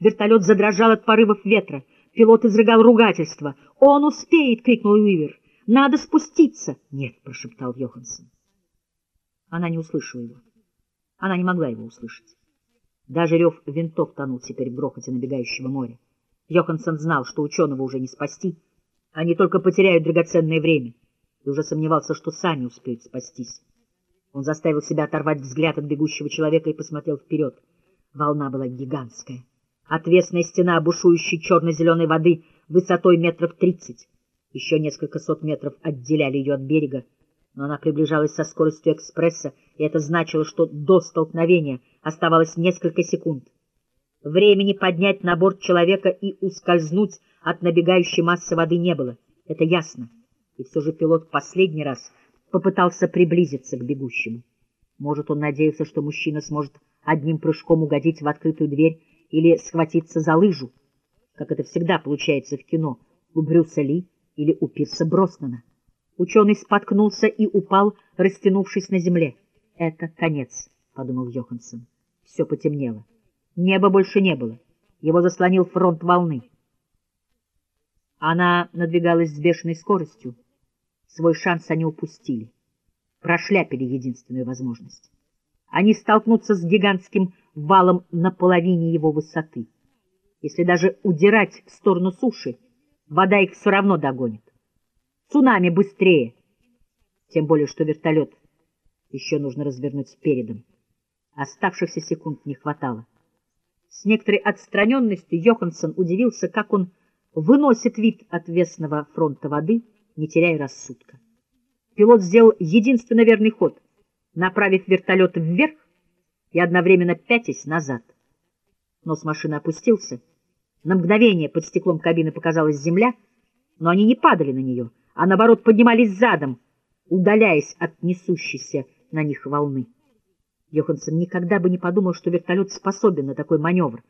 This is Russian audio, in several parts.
Вертолет задрожал от порывов ветра. Пилот изрыгал ругательство. «Он успеет!» — крикнул Уивер. «Надо спуститься!» «Нет!» — прошептал Йоханссон. Она не услышала его. Она не могла его услышать. Даже рев винтов тонул теперь в грохоте набегающего моря. Йоханссон знал, что ученого уже не спасти. Они только потеряют драгоценное время. И уже сомневался, что сами успеют спастись. Он заставил себя оторвать взгляд от бегущего человека и посмотрел вперед. Волна была гигантская. Отвесная стена бушующей черно-зеленой воды высотой метров тридцать. Еще несколько сот метров отделяли ее от берега, но она приближалась со скоростью экспресса, и это значило, что до столкновения оставалось несколько секунд. Времени поднять на борт человека и ускользнуть от набегающей массы воды не было, это ясно. И все же пилот в последний раз попытался приблизиться к бегущему. Может, он надеялся, что мужчина сможет одним прыжком угодить в открытую дверь или схватиться за лыжу, как это всегда получается в кино, у Брюса Ли или у Пирса Броснана. Ученый споткнулся и упал, растянувшись на земле. «Это конец», — подумал Йоханссон. Все потемнело. Неба больше не было. Его заслонил фронт волны. Она надвигалась с бешеной скоростью. Свой шанс они упустили. Прошляпили единственную возможность. Они столкнутся с гигантским валом на половине его высоты. Если даже удирать в сторону суши, вода их все равно догонит. Цунами быстрее. Тем более, что вертолет еще нужно развернуть передом. Оставшихся секунд не хватало. С некоторой отстраненностью Йоханссон удивился, как он выносит вид отвесного фронта воды, не теряя рассудка. Пилот сделал единственно верный ход, направив вертолет вверх и одновременно пятясь назад. Нос машины опустился. На мгновение под стеклом кабины показалась земля, но они не падали на нее — а наоборот поднимались задом, удаляясь от несущейся на них волны. Йоханссон никогда бы не подумал, что вертолет способен на такой маневр.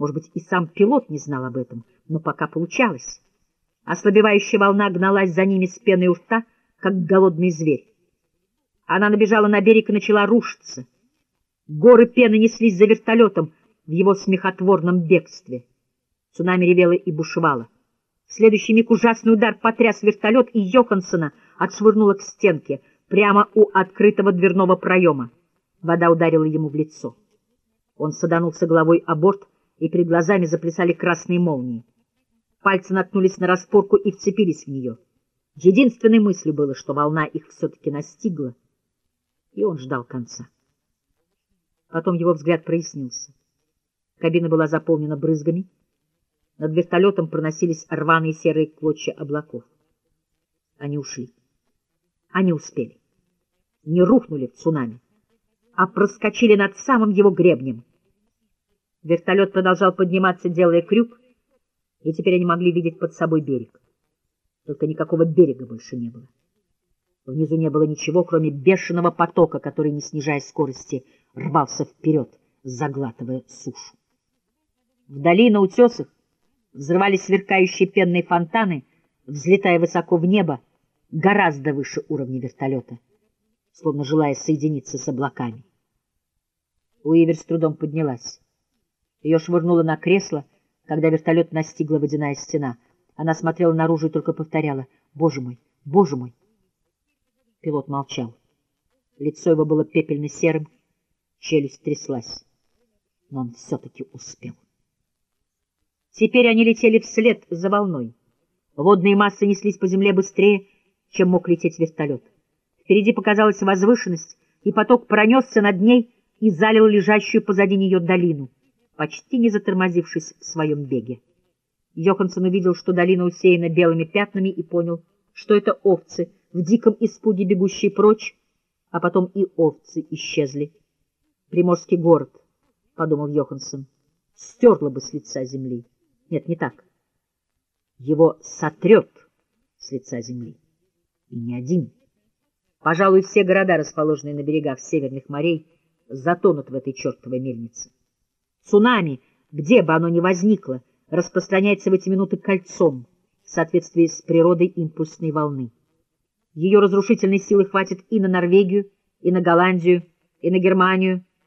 Может быть, и сам пилот не знал об этом, но пока получалось. Ослабевающая волна гналась за ними с пеной у рта, как голодный зверь. Она набежала на берег и начала рушиться. Горы пены неслись за вертолетом в его смехотворном бегстве. Цунами ревело и бушевало. В следующий миг ужасный удар потряс вертолет, и Йоханссона отшвырнуло к стенке, прямо у открытого дверного проема. Вода ударила ему в лицо. Он саданулся головой о борт, и перед глазами заплясали красные молнии. Пальцы наткнулись на распорку и вцепились в нее. Единственной мыслью было, что волна их все-таки настигла, и он ждал конца. Потом его взгляд прояснился. Кабина была заполнена брызгами, над вертолетом проносились рваные серые клочья облаков. Они ушли. Они успели. Не рухнули в цунами, а проскочили над самым его гребнем. Вертолет продолжал подниматься, делая крюк, и теперь они могли видеть под собой берег. Только никакого берега больше не было. Внизу не было ничего, кроме бешеного потока, который, не снижая скорости, рвался вперед, заглатывая сушу. Вдали на утесах взрывались сверкающие пенные фонтаны, взлетая высоко в небо, гораздо выше уровня вертолета, словно желая соединиться с облаками. Уивер с трудом поднялась. Ее швырнуло на кресло, когда вертолет настигла водяная стена. Она смотрела наружу и только повторяла «Боже мой! Боже мой!». Пилот молчал. Лицо его было пепельно-серым, челюсть тряслась. Но он все-таки успел. Теперь они летели вслед за волной. Водные массы неслись по земле быстрее, чем мог лететь вертолет. Впереди показалась возвышенность, и поток пронесся над ней и залил лежащую позади нее долину, почти не затормозившись в своем беге. Йоханссон увидел, что долина усеяна белыми пятнами, и понял, что это овцы, в диком испуге бегущие прочь, а потом и овцы исчезли. «Приморский город», — подумал Йоханссон, — стерла бы с лица земли. Нет, не так. Его сотрет с лица земли. И не один. Пожалуй, все города, расположенные на берегах северных морей, затонут в этой чертовой мельнице. Цунами, где бы оно ни возникло, распространяется в эти минуты кольцом в соответствии с природой импульсной волны. Ее разрушительной силы хватит и на Норвегию, и на Голландию, и на Германию,